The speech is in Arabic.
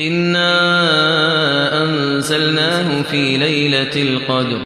إِنَّا أَنزَلْنَاهُ فِي لَيْلَةِ الْقَدْرِ